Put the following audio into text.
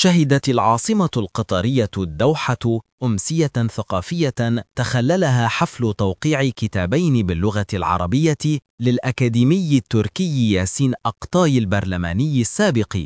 شهدت العاصمة القطرية الدوحة أمسية ثقافية تخللها حفل توقيع كتابين باللغة العربية للأكاديمي التركي ياسين أقطاي البرلماني السابق.